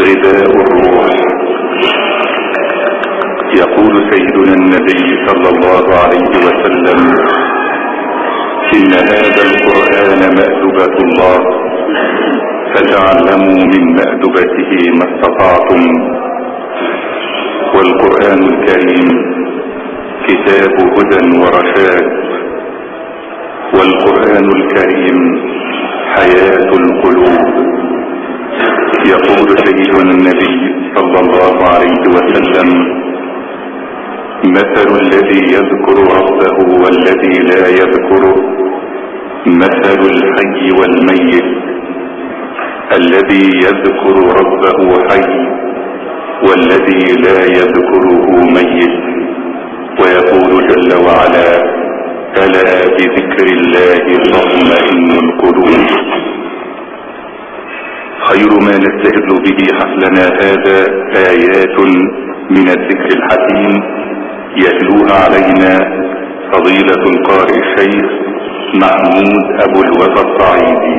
غذاء الروح يقول سيدنا النبي صلى الله عليه وسلم إن هذا القرآن مأدبة الله فتعلموا من مأدبته ما استطعتم. والقرآن الكريم كتاب هدى ورشاد. والقرآن الكريم حياة القلوب. يقول سيدنا النبي صلى الله عليه وسلم مثل الذي يذكر ربه والذي لا يذكره مثل الحي والميت الذي يذكر ربه حي والذي لا يذكره ميت. ويقول جل وعلا ألا بذكر الله تطمئن القلوب خير ما نستهل به حفلنا هذا آيات من الذكر الحكيم. يتلوها علينا فضيلة القارئ الشيخ محمود أبو الوفا الصعيدي.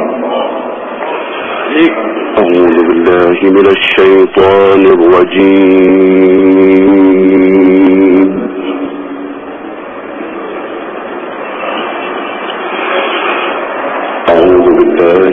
أعوذ بالله من الشيطان الرجيم أعوذ بالله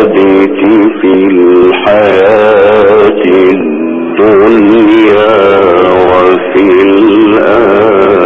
الثابت في الحياة الدنيا وفي الآخرة.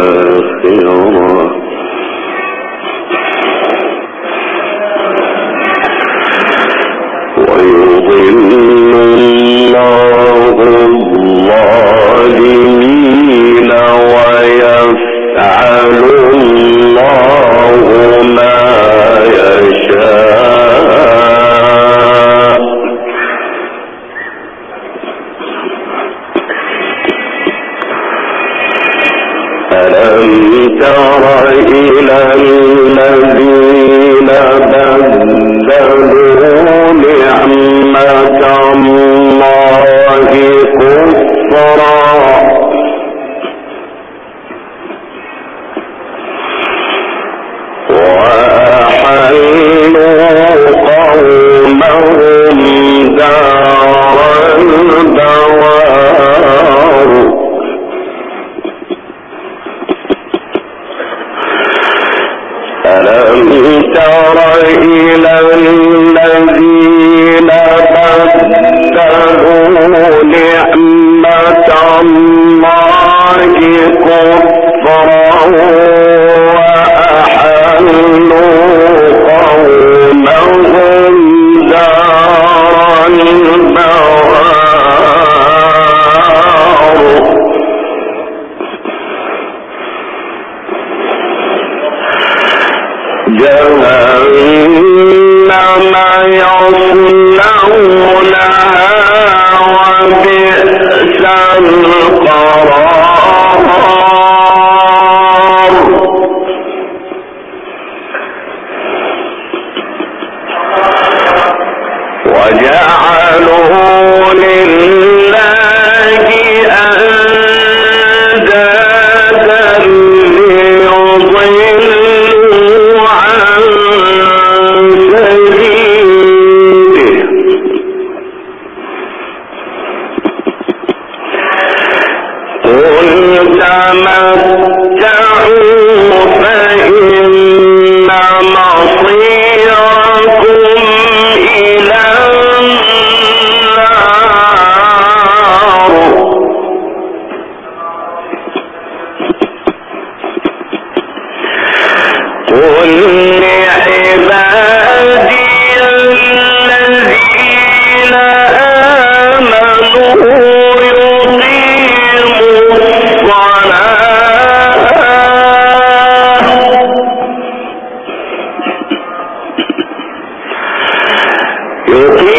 European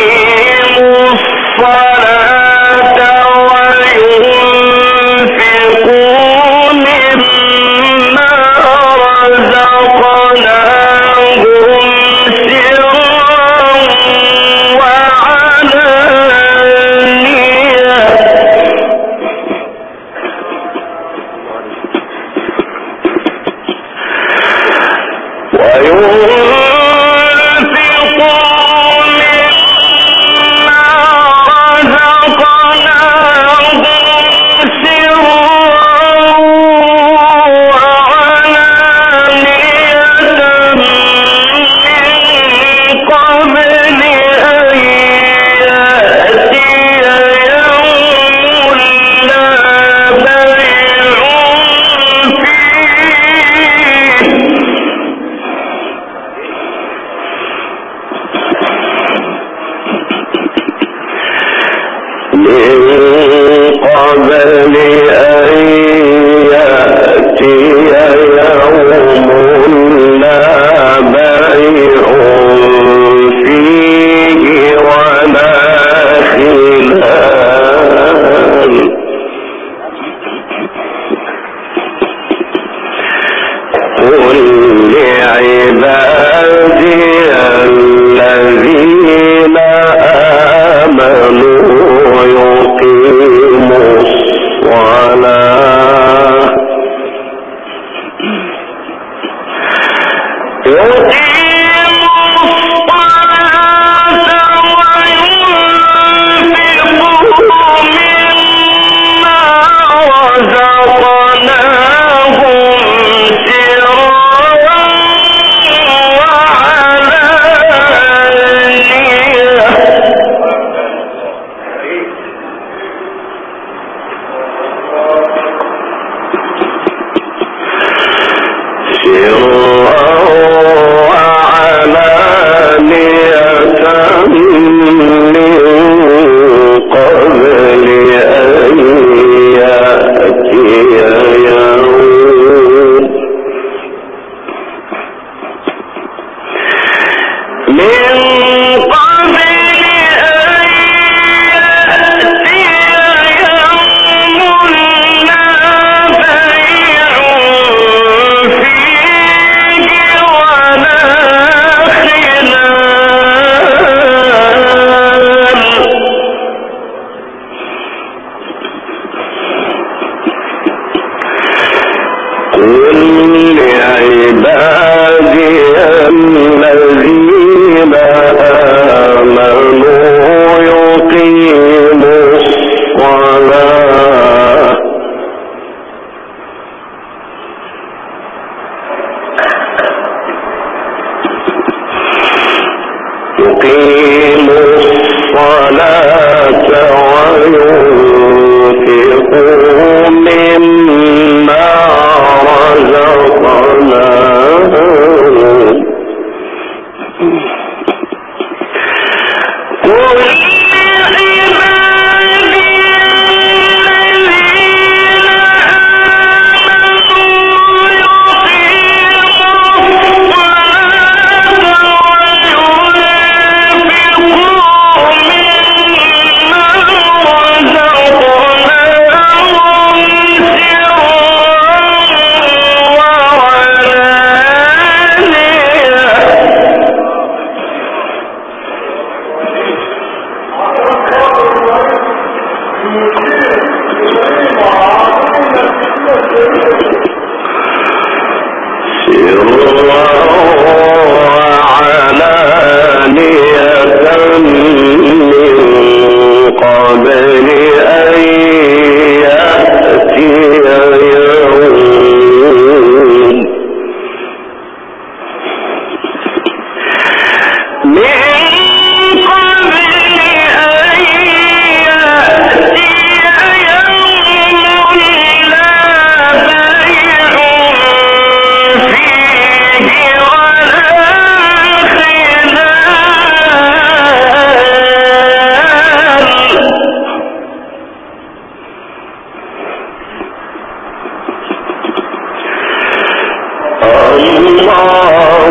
الله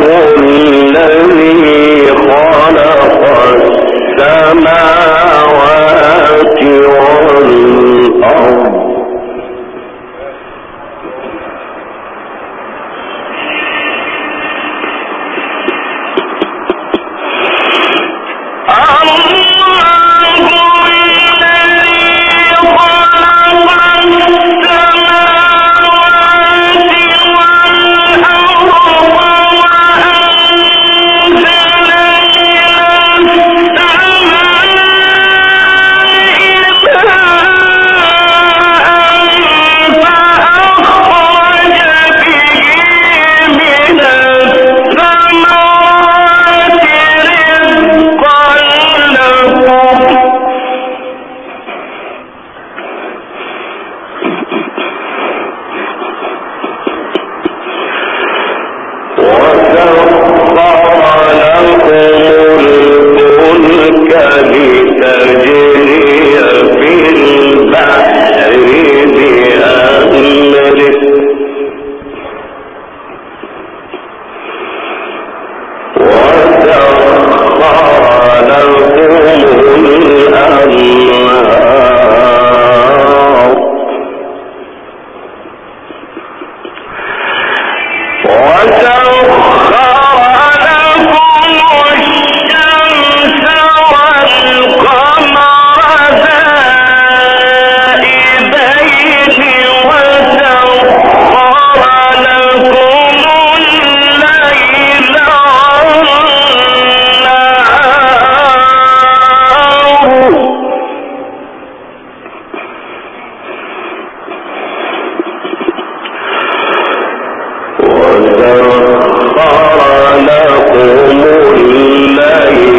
الذي وجرى لكم الليل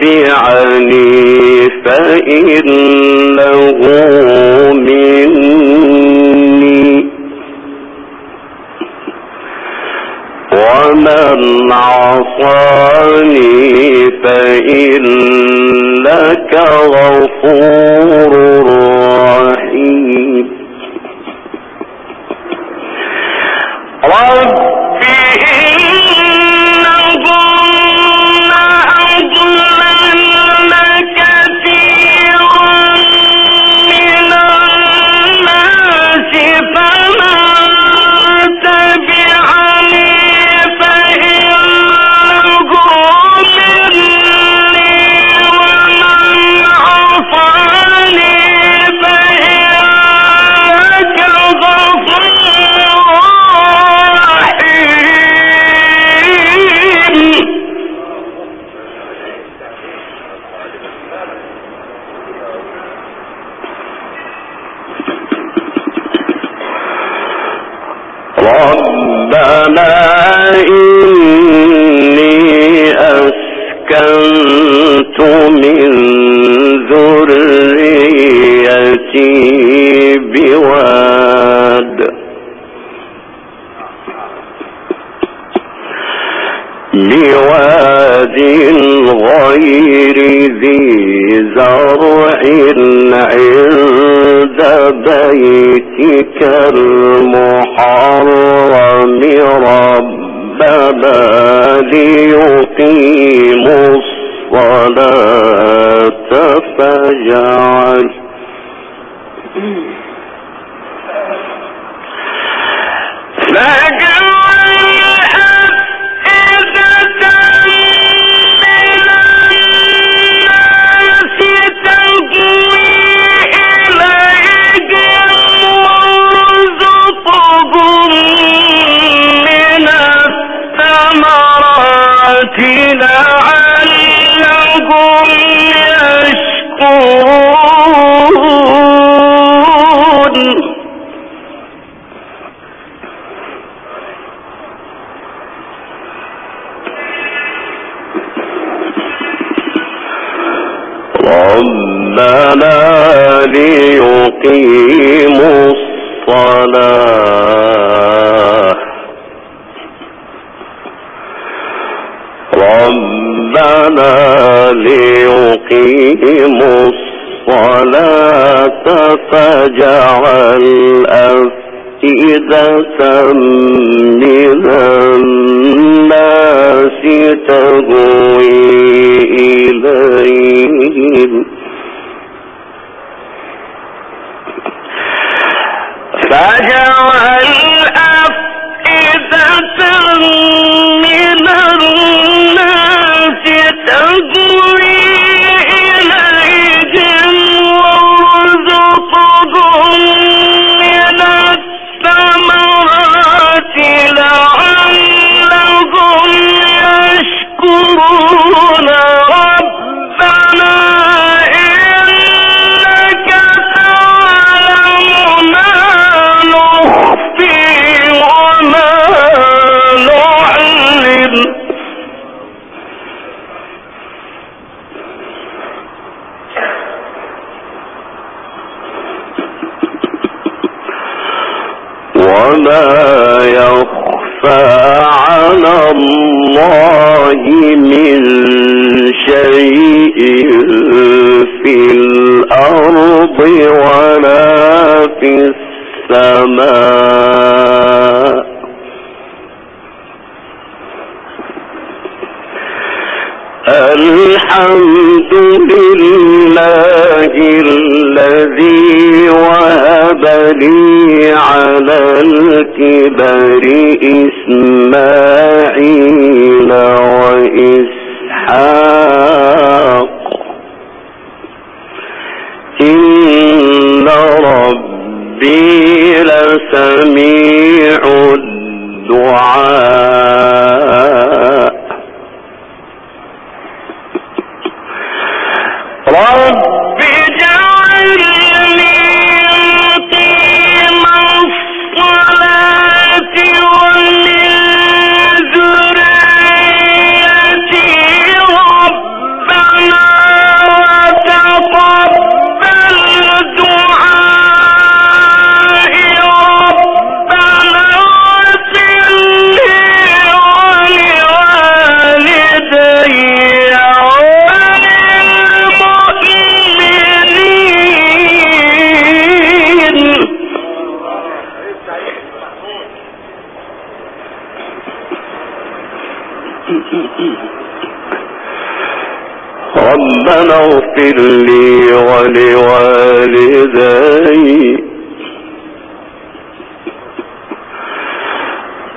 تبعني فَإِنَّهُ مِنِّي. وَمَنْ عَصَانِي فَإِنَّكَ غَفُورٌ غير ذي زرع عند بيتك المحرم ربنا ليقيموا الصلاة فجعل ربنا ليقيم الصلاة. ربنا ليقيم الصلاة فجعل أفضل أفئدة الناس تهوي إليهم. ربنا تمير ربنا اغفر لي ولوالدي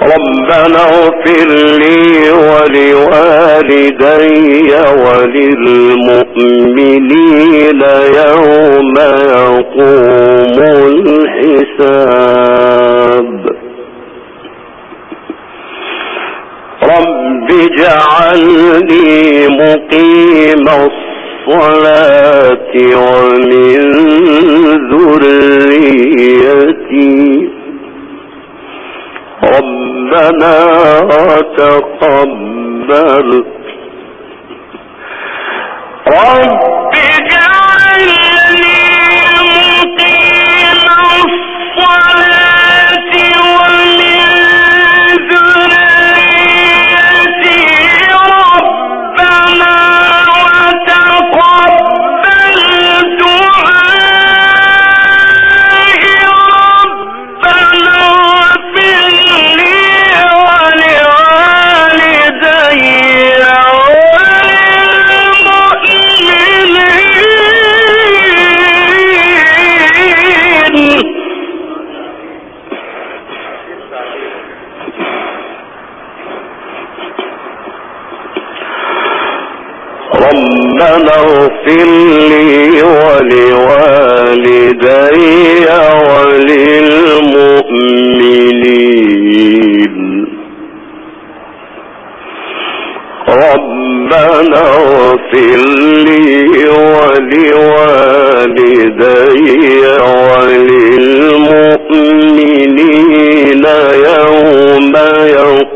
ربنا اغفر لي ولوالدي وللمؤمنين يوم يقوم الحساب. اجعلني مقيم الصلاة ومن ذريتي. ربنا تقبل. رب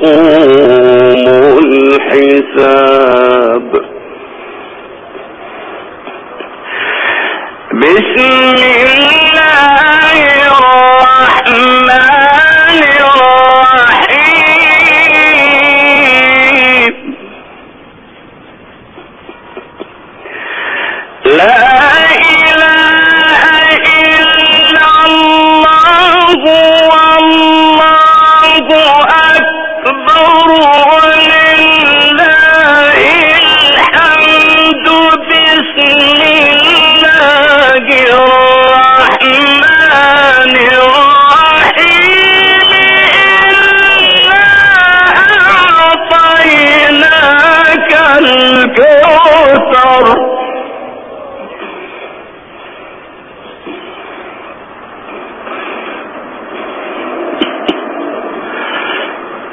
يقوم الحساب.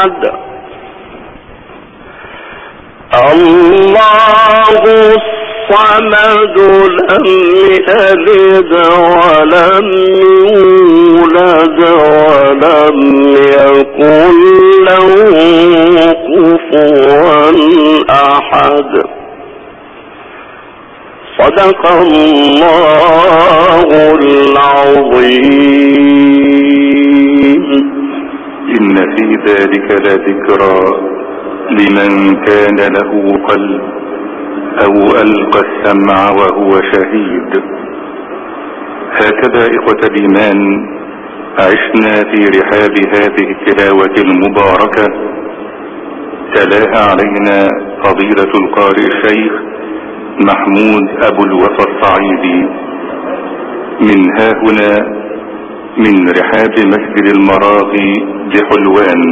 أحد الله الصمد لم يلد ولم يولد ولم يكن له كفوا أحد. صدق الله العظيم. إن في ذلك لذكرى لمن كان له قلب أو ألقى السمع وهو شهيد. هكذا إخوة الإيمان عشنا في رحاب هذه التلاوة المباركة. تلاها علينا فضيلة القارئ الشيخ محمود أبو الوفا الصعيدي. من ها هنا من رحاب مسجد المراغي بحلوان.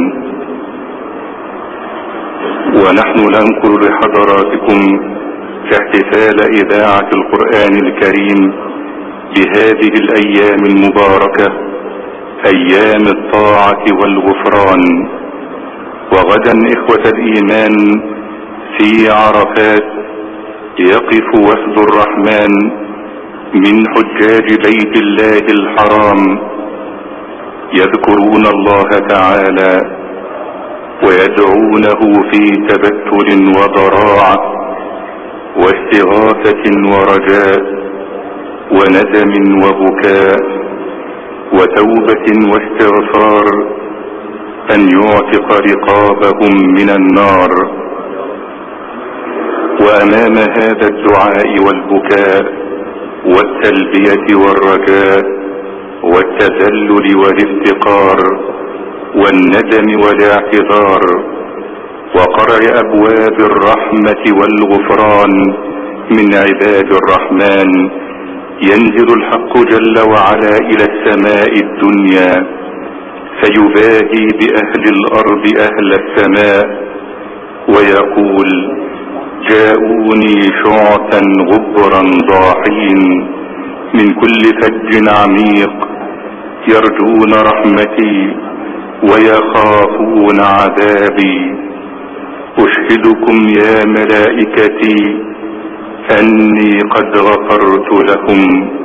ونحن ننقل لحضراتكم احتفال إذاعة القرآن الكريم بهذه الأيام المباركة أيام الطاعة والغفران. وغدا إخوة الإيمان في عرفات يقف وفد الرحمن من حجاج بيت الله الحرام. يذكرون الله تعالى ويدعونه في تبتل وضراعة واستغاثة ورجاء وندم وبكاء وتوبة واستغفار أن يعتق رقابهم من النار. وأمام هذا الدعاء والبكاء والتلبية والرجاء والتذلل والافتقار والندم والاعتذار وقرع أبواب الرحمة والغفران من عباد الرحمن. ينزل الحق جل وعلا إلى السماء الدنيا فيباهي بأهل الأرض أهل السماء ويقول جاءوني شعثا غبرا ضاحين من كل فج عميق يرجون رحمتي ويخافون عذابي. أشهدكم يا ملائكتي أني قد غفرت لهم.